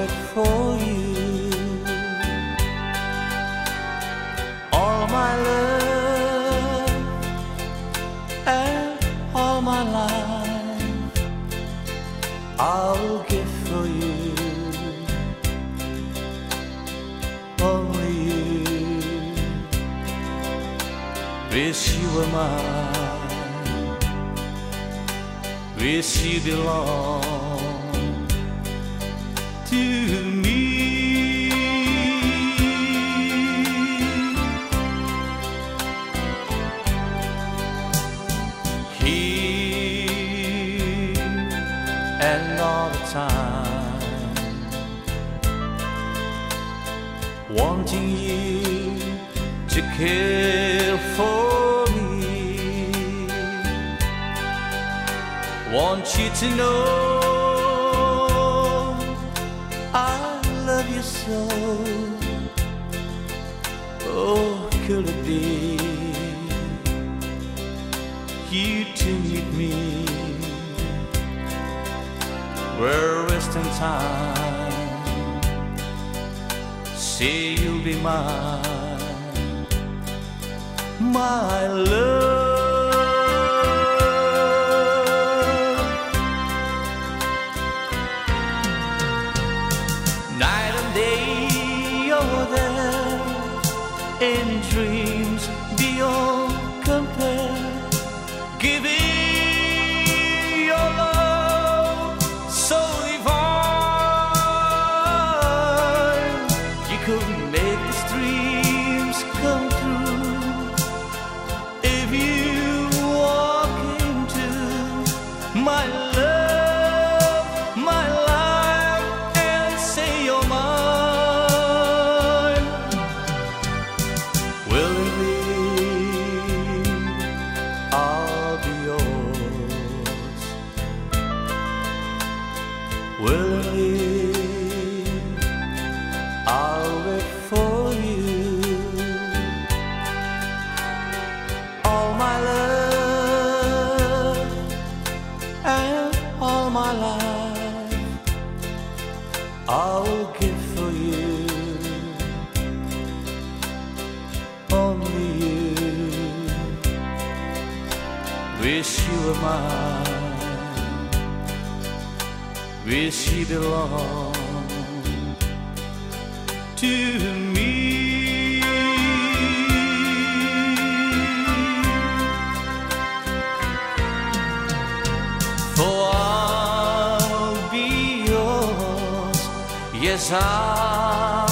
work for you. All my love and all my life I'll give for you. Only you. Wish you were mine. Wish you belonged. And all the time, wanting you to care for me. Want you to know I love you so. Oh, could it be you to We're wasting time. Say you'll be mine, my love. Night and day, you're there in dreams Willingly, I'll wait for you. All my love and all my life, I'll give for you. Only you. Wish you were mine. Wish she belonged to me. For I'll be yours. Yes, I'll